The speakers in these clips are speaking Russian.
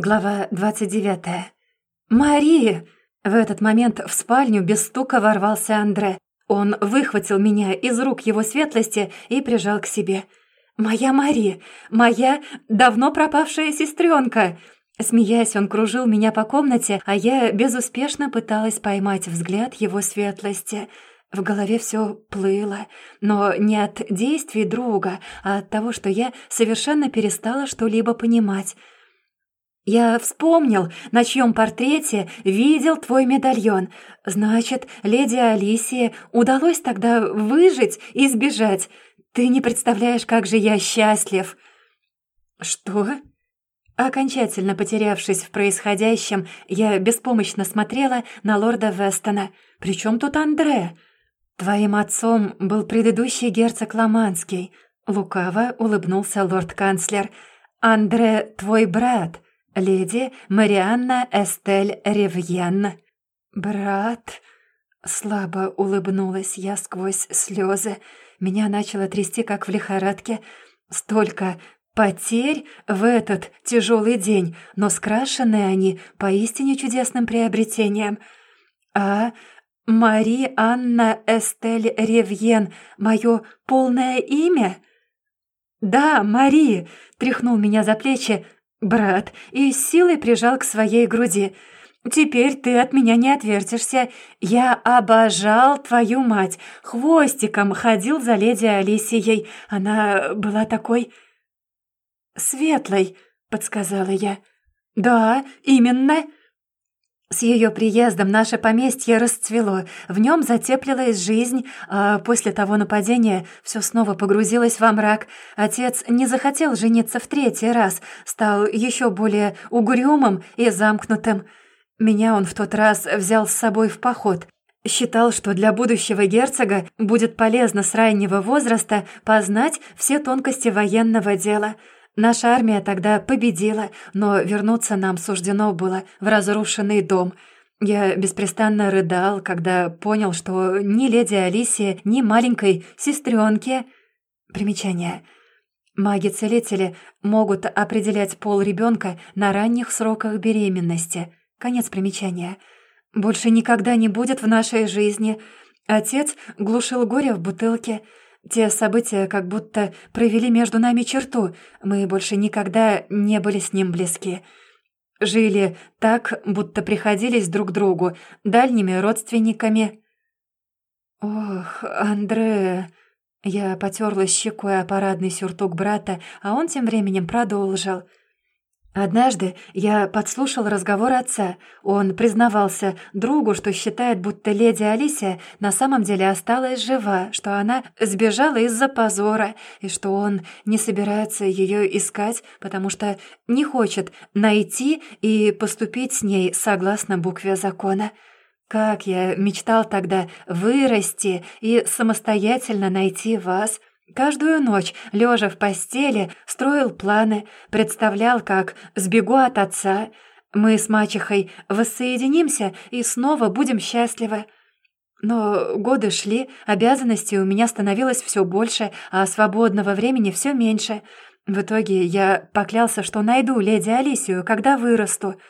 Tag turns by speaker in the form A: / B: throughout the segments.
A: Глава 29. «Мари!» В этот момент в спальню без стука ворвался Андре. Он выхватил меня из рук его светлости и прижал к себе. «Моя Мари! Моя давно пропавшая сестренка!» Смеясь, он кружил меня по комнате, а я безуспешно пыталась поймать взгляд его светлости. В голове все плыло, но не от действий друга, а от того, что я совершенно перестала что-либо понимать — «Я вспомнил, на чьем портрете видел твой медальон. Значит, леди Алисии удалось тогда выжить и сбежать. Ты не представляешь, как же я счастлив!» «Что?» Окончательно потерявшись в происходящем, я беспомощно смотрела на лорда Вестона. «Причем тут Андре?» «Твоим отцом был предыдущий герцог Ломанский», — лукаво улыбнулся лорд-канцлер. «Андре твой брат» леди Марианна Эстель Ревьен». «Брат...» Слабо улыбнулась я сквозь слезы. Меня начало трясти, как в лихорадке. Столько потерь в этот тяжелый день, но скрашены они поистине чудесным приобретением. А Мари Анна Эстель Ревьен — мое полное имя? «Да, Мари!» — тряхнул меня за плечи, брат и с силой прижал к своей груди. «Теперь ты от меня не отвертишься. Я обожал твою мать. Хвостиком ходил за леди Алисией. Она была такой...» «Светлой», — подсказала я. «Да, именно», с ее приездом наше поместье расцвело, в нем затеплилась жизнь, а после того нападения все снова погрузилось во мрак. Отец не захотел жениться в третий раз, стал еще более угрюмым и замкнутым. Меня он в тот раз взял с собой в поход. Считал, что для будущего герцога будет полезно с раннего возраста познать все тонкости военного дела — Наша армия тогда победила, но вернуться нам суждено было в разрушенный дом. Я беспрестанно рыдал, когда понял, что ни леди Алисия, ни маленькой сестренке... Примечание. Маги-целители могут определять пол ребенка на ранних сроках беременности. Конец примечания. Больше никогда не будет в нашей жизни. Отец глушил горе в бутылке — те события как будто провели между нами черту. Мы больше никогда не были с ним близки. Жили так, будто приходились друг другу, дальними родственниками. «Ох, Андре...» Я потерла щекой о парадный сюртук брата, а он тем временем продолжил — Однажды я подслушал разговор отца. Он признавался другу, что считает, будто леди Алисия на самом деле осталась жива, что она сбежала из-за позора, и что он не собирается ее искать, потому что не хочет найти и поступить с ней согласно букве закона. Как я мечтал тогда вырасти и самостоятельно найти вас — Каждую ночь, лежа в постели, строил планы, представлял, как сбегу от отца. Мы с мачехой воссоединимся и снова будем счастливы. Но годы шли, обязанностей у меня становилось все больше, а свободного времени все меньше. В итоге я поклялся, что найду леди Алисию, когда вырасту.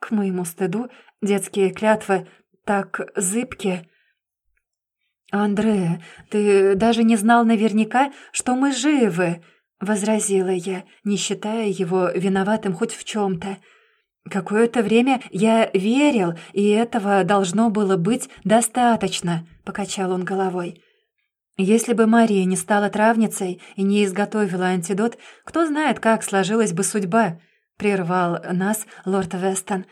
A: К моему стыду детские клятвы так зыбкие. «Андре, ты даже не знал наверняка, что мы живы», — возразила я, не считая его виноватым хоть в чем-то. «Какое-то время я верил, и этого должно было быть достаточно», — покачал он головой. «Если бы Мария не стала травницей и не изготовила антидот, кто знает, как сложилась бы судьба», — прервал нас лорд Вестон.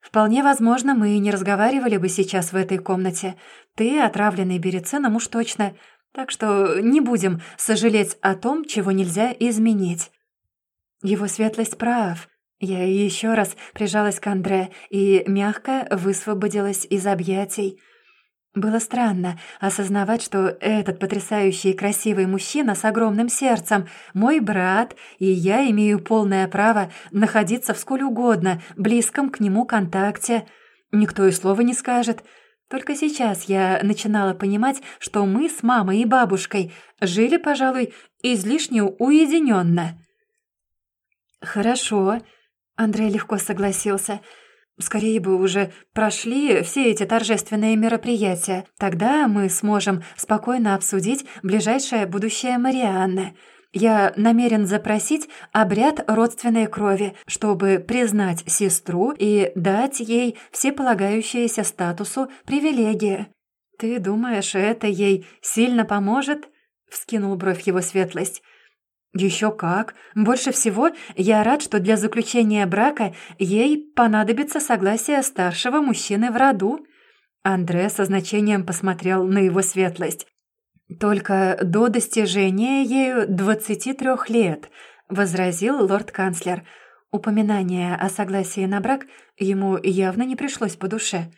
A: «Вполне возможно, мы и не разговаривали бы сейчас в этой комнате. Ты отравленный берецином уж точно, так что не будем сожалеть о том, чего нельзя изменить». Его светлость прав. Я еще раз прижалась к Андре и мягко высвободилась из объятий. Было странно осознавать, что этот потрясающий и красивый мужчина с огромным сердцем — мой брат, и я имею полное право находиться в сколь угодно близком к нему контакте. Никто и слова не скажет. Только сейчас я начинала понимать, что мы с мамой и бабушкой жили, пожалуй, излишне уединенно. «Хорошо», Андрей легко согласился. Скорее бы уже прошли все эти торжественные мероприятия. Тогда мы сможем спокойно обсудить ближайшее будущее Марианны. Я намерен запросить обряд родственной крови, чтобы признать сестру и дать ей все полагающиеся статусу привилегии. Ты думаешь, это ей сильно поможет?» — вскинул бровь его светлость. «Еще как. Больше всего я рад, что для заключения брака ей понадобится согласие старшего мужчины в роду». Андре со значением посмотрел на его светлость. «Только до достижения ею двадцати трех лет», — возразил лорд-канцлер. Упоминание о согласии на брак ему явно не пришлось по душе.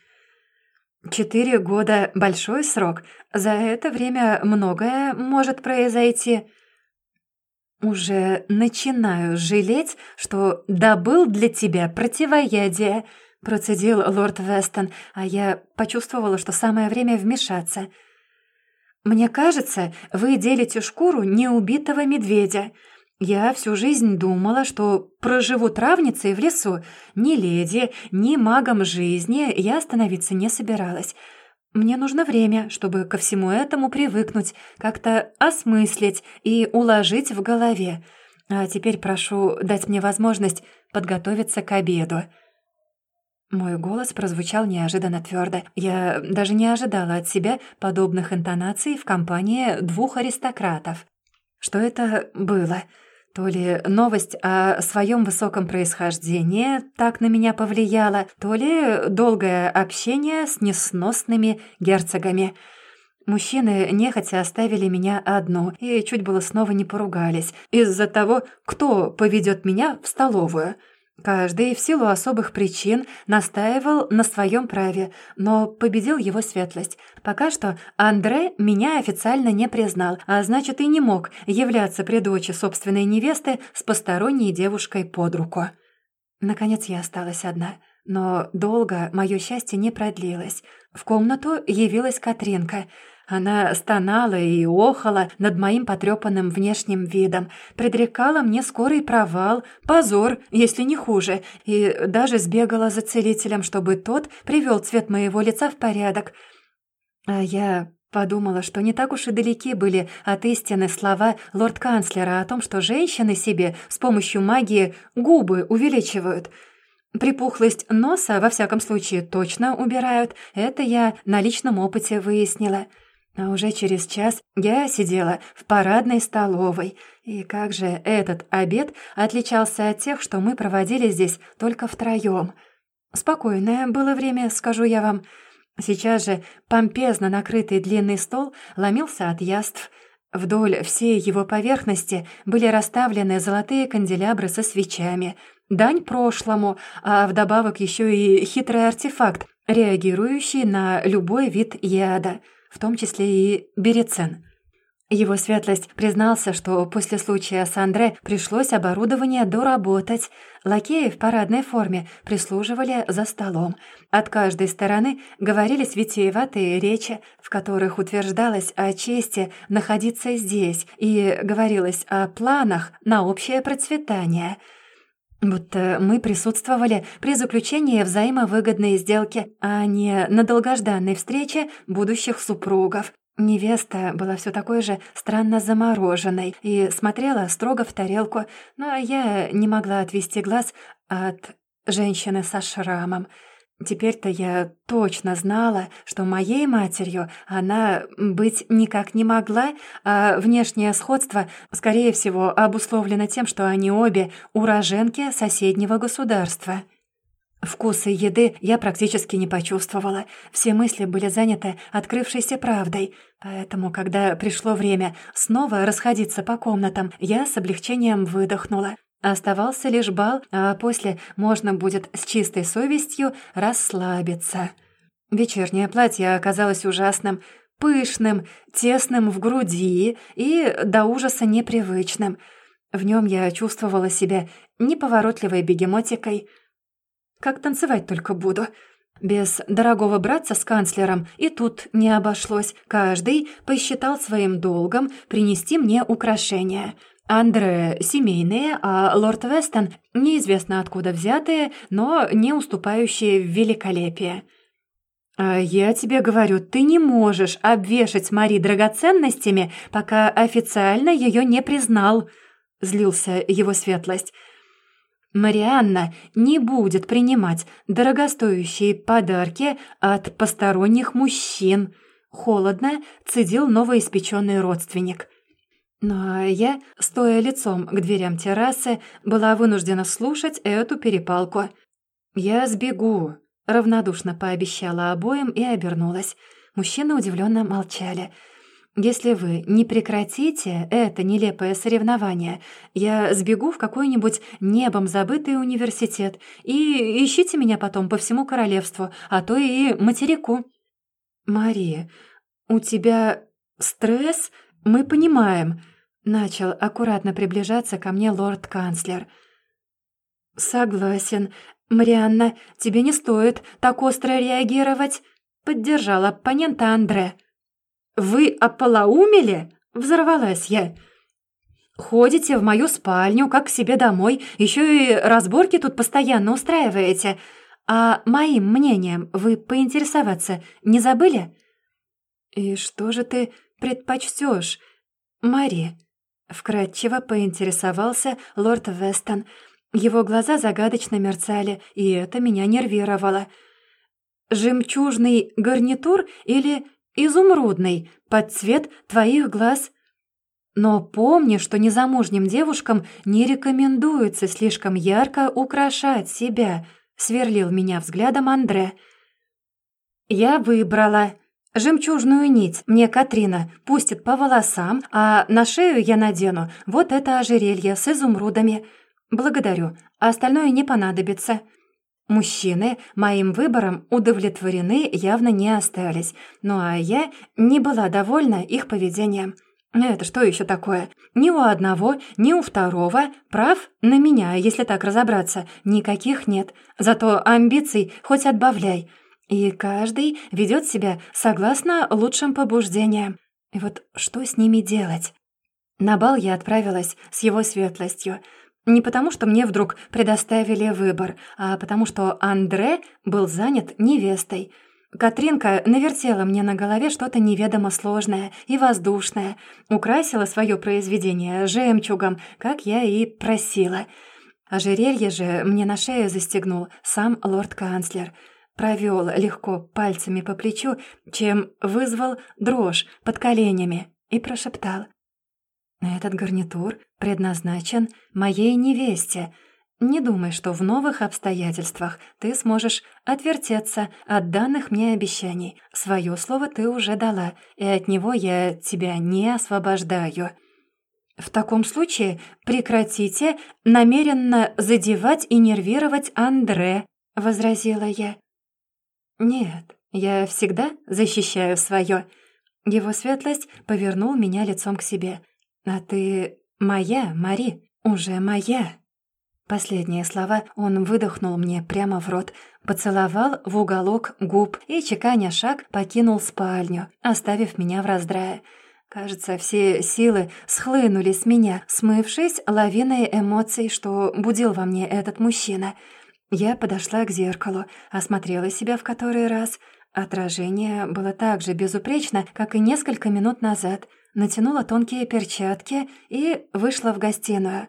A: «Четыре года — большой срок. За это время многое может произойти». «Уже начинаю жалеть, что добыл для тебя противоядие», — процедил лорд Вестон, а я почувствовала, что самое время вмешаться. «Мне кажется, вы делите шкуру неубитого медведя. Я всю жизнь думала, что проживу травницей в лесу. Ни леди, ни магом жизни я становиться не собиралась». Мне нужно время, чтобы ко всему этому привыкнуть, как-то осмыслить и уложить в голове. А теперь прошу дать мне возможность подготовиться к обеду». Мой голос прозвучал неожиданно твердо. Я даже не ожидала от себя подобных интонаций в компании двух аристократов. Что это было? То ли новость о своем высоком происхождении так на меня повлияла, то ли долгое общение с несносными герцогами. Мужчины нехотя оставили меня одну и чуть было снова не поругались из-за того, кто поведет меня в столовую — Каждый в силу особых причин настаивал на своем праве, но победил его светлость. Пока что Андре меня официально не признал, а значит и не мог являться при дочи собственной невесты с посторонней девушкой под руку. Наконец я осталась одна. Но долго мое счастье не продлилось. В комнату явилась Катринка — она стонала и охала над моим потрепанным внешним видом, предрекала мне скорый провал, позор, если не хуже, и даже сбегала за целителем, чтобы тот привел цвет моего лица в порядок. А я подумала, что не так уж и далеки были от истины слова лорд-канцлера о том, что женщины себе с помощью магии губы увеличивают — Припухлость носа, во всяком случае, точно убирают. Это я на личном опыте выяснила. А уже через час я сидела в парадной столовой. И как же этот обед отличался от тех, что мы проводили здесь только втроём. Спокойное было время, скажу я вам. Сейчас же помпезно накрытый длинный стол ломился от яств. Вдоль всей его поверхности были расставлены золотые канделябры со свечами. Дань прошлому, а вдобавок еще и хитрый артефакт, реагирующий на любой вид яда — в том числе и Берецен. Его светлость признался, что после случая с Андре пришлось оборудование доработать. Лакеи в парадной форме прислуживали за столом. От каждой стороны говорились витиеватые речи, в которых утверждалось о чести находиться здесь и говорилось о планах на общее процветание — Будто мы присутствовали при заключении взаимовыгодной сделки, а не на долгожданной встрече будущих супругов. Невеста была все такой же странно замороженной и смотрела строго в тарелку, но я не могла отвести глаз от женщины со шрамом — Теперь-то я точно знала, что моей матерью она быть никак не могла, а внешнее сходство, скорее всего, обусловлено тем, что они обе уроженки соседнего государства. Вкусы еды я практически не почувствовала. Все мысли были заняты открывшейся правдой. Поэтому, когда пришло время снова расходиться по комнатам, я с облегчением выдохнула. Оставался лишь бал, а после можно будет с чистой совестью расслабиться. Вечернее платье оказалось ужасным, пышным, тесным в груди и до ужаса непривычным. В нем я чувствовала себя неповоротливой бегемотикой. Как танцевать только буду. Без дорогого братца с канцлером и тут не обошлось. Каждый посчитал своим долгом принести мне украшения — Андре семейные, а лорд Вестон неизвестно откуда взятые, но не уступающие в великолепие. «А я тебе говорю, ты не можешь обвешать Мари драгоценностями, пока официально ее не признал», — злился его светлость. «Марианна не будет принимать дорогостоящие подарки от посторонних мужчин», — холодно цедил новоиспеченный родственник. Но я, стоя лицом к дверям террасы, была вынуждена слушать эту перепалку. «Я сбегу», — равнодушно пообещала обоим и обернулась. Мужчины удивленно молчали. «Если вы не прекратите это нелепое соревнование, я сбегу в какой-нибудь небом забытый университет и ищите меня потом по всему королевству, а то и материку». «Мария, у тебя стресс?» «Мы понимаем», — начал аккуратно приближаться ко мне лорд-канцлер. «Согласен. Марианна, тебе не стоит так остро реагировать», — поддержал оппонента Андре. «Вы ополоумели?» — взорвалась я. «Ходите в мою спальню, как к себе домой, еще и разборки тут постоянно устраиваете. А моим мнением вы поинтересоваться не забыли?» «И что же ты предпочтешь, Мари?» Вкратчиво поинтересовался лорд Вестон. Его глаза загадочно мерцали, и это меня нервировало. «Жемчужный гарнитур или изумрудный под цвет твоих глаз?» Но помни, что незамужним девушкам не рекомендуется слишком ярко украшать себя, сверлил меня взглядом Андре. Я выбрала Жемчужную нить мне Катрина пустит по волосам, а на шею я надену вот это ожерелье с изумрудами. Благодарю, а остальное не понадобится. Мужчины моим выбором удовлетворены явно не остались, ну а я не была довольна их поведением. Это что еще такое? Ни у одного, ни у второго прав на меня, если так разобраться, никаких нет. Зато амбиций хоть отбавляй. И каждый ведет себя согласно лучшим побуждениям. И вот что с ними делать? На бал я отправилась с его светлостью. Не потому, что мне вдруг предоставили выбор, а потому что Андре был занят невестой. Катринка навертела мне на голове что-то неведомо сложное и воздушное, украсила свое произведение жемчугом, как я и просила. Ожерелье же мне на шею застегнул сам лорд-канцлер — провел легко пальцами по плечу, чем вызвал дрожь под коленями и прошептал. «Этот гарнитур предназначен моей невесте. Не думай, что в новых обстоятельствах ты сможешь отвертеться от данных мне обещаний. Свое слово ты уже дала, и от него я тебя не освобождаю». «В таком случае прекратите намеренно задевать и нервировать Андре», — возразила я. «Нет, я всегда защищаю свое. Его светлость повернул меня лицом к себе. «А ты моя, Мари, уже моя». Последние слова он выдохнул мне прямо в рот, поцеловал в уголок губ и, чеканя шаг, покинул спальню, оставив меня в раздрае. Кажется, все силы схлынули с меня, смывшись лавиной эмоций, что будил во мне этот мужчина — я подошла к зеркалу, осмотрела себя в который раз. Отражение было так же безупречно, как и несколько минут назад. Натянула тонкие перчатки и вышла в гостиную.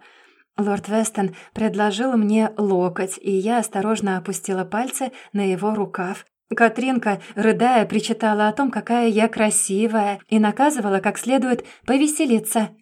A: Лорд Вестон предложил мне локоть, и я осторожно опустила пальцы на его рукав. Катринка, рыдая, причитала о том, какая я красивая, и наказывала как следует повеселиться —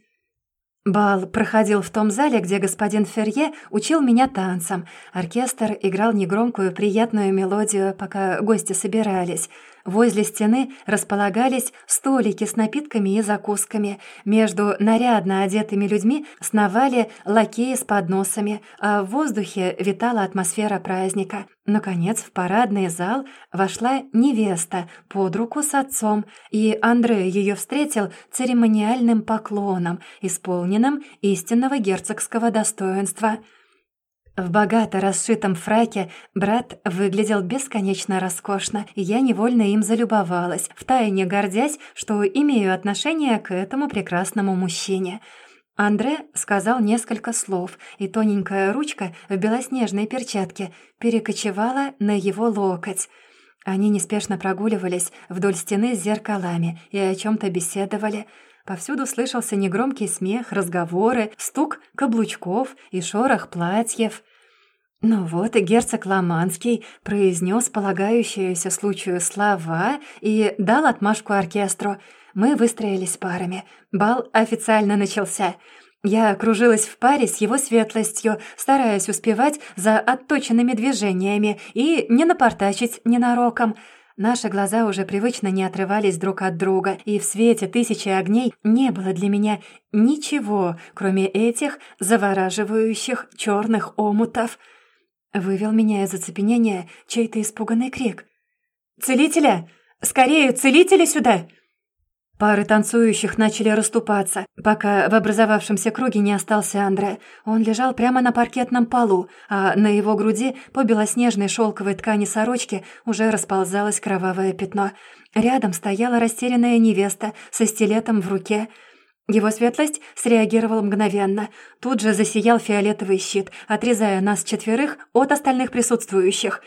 A: Бал проходил в том зале, где господин Ферье учил меня танцам. Оркестр играл негромкую приятную мелодию, пока гости собирались. Возле стены располагались столики с напитками и закусками. Между нарядно одетыми людьми сновали лакеи с подносами, а в воздухе витала атмосфера праздника. Наконец в парадный зал вошла невеста под руку с отцом, и Андрей ее встретил церемониальным поклоном, исполненным истинного герцогского достоинства — в богато расшитом фраке брат выглядел бесконечно роскошно, и я невольно им залюбовалась, втайне гордясь, что имею отношение к этому прекрасному мужчине. Андре сказал несколько слов, и тоненькая ручка в белоснежной перчатке перекочевала на его локоть. Они неспешно прогуливались вдоль стены с зеркалами и о чем то беседовали. Повсюду слышался негромкий смех, разговоры, стук каблучков и шорох платьев. Ну вот и герцог Ломанский произнес полагающиеся случаю слова и дал отмашку оркестру. Мы выстроились парами. Бал официально начался. Я кружилась в паре с его светлостью, стараясь успевать за отточенными движениями и не напортачить ненароком. Наши глаза уже привычно не отрывались друг от друга, и в свете тысячи огней не было для меня ничего, кроме этих завораживающих черных омутов — Вывел меня из оцепенения чей-то испуганный крик. «Целителя! Скорее, целителя сюда!» Пары танцующих начали расступаться, пока в образовавшемся круге не остался Андре. Он лежал прямо на паркетном полу, а на его груди по белоснежной шелковой ткани сорочки уже расползалось кровавое пятно. Рядом стояла растерянная невеста со стилетом в руке — его светлость среагировал мгновенно. Тут же засиял фиолетовый щит, отрезая нас четверых от остальных присутствующих.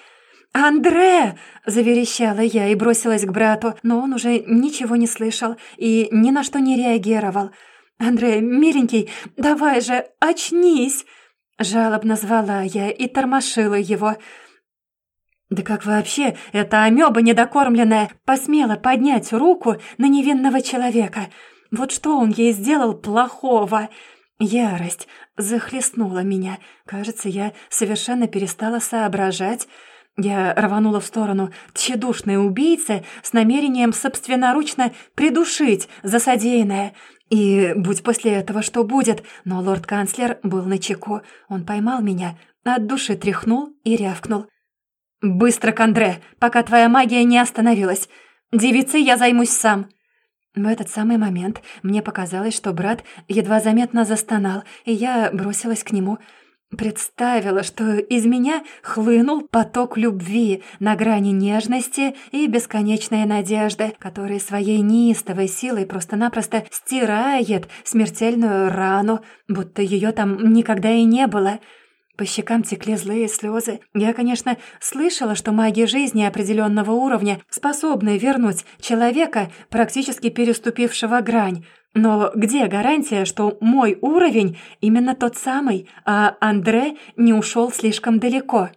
A: «Андре!» — заверещала я и бросилась к брату, но он уже ничего не слышал и ни на что не реагировал. «Андре, миленький, давай же, очнись!» Жалобно звала я и тормошила его. Да как вообще эта амеба недокормленная посмела поднять руку на невинного человека — вот что он ей сделал плохого? Ярость захлестнула меня. Кажется, я совершенно перестала соображать. Я рванула в сторону тщедушной убийцы с намерением собственноручно придушить за содеянное. И будь после этого что будет, но лорд-канцлер был на чеку. Он поймал меня, от души тряхнул и рявкнул. «Быстро, Кондре, пока твоя магия не остановилась. Девицей я займусь сам». В этот самый момент мне показалось, что брат едва заметно застонал, и я бросилась к нему. Представила, что из меня хлынул поток любви на грани нежности и бесконечной надежды, который своей неистовой силой просто-напросто стирает смертельную рану, будто ее там никогда и не было — по щекам текли злые слезы. Я, конечно, слышала, что маги жизни определенного уровня способны вернуть человека, практически переступившего грань. Но где гарантия, что мой уровень именно тот самый, а Андре не ушел слишком далеко?»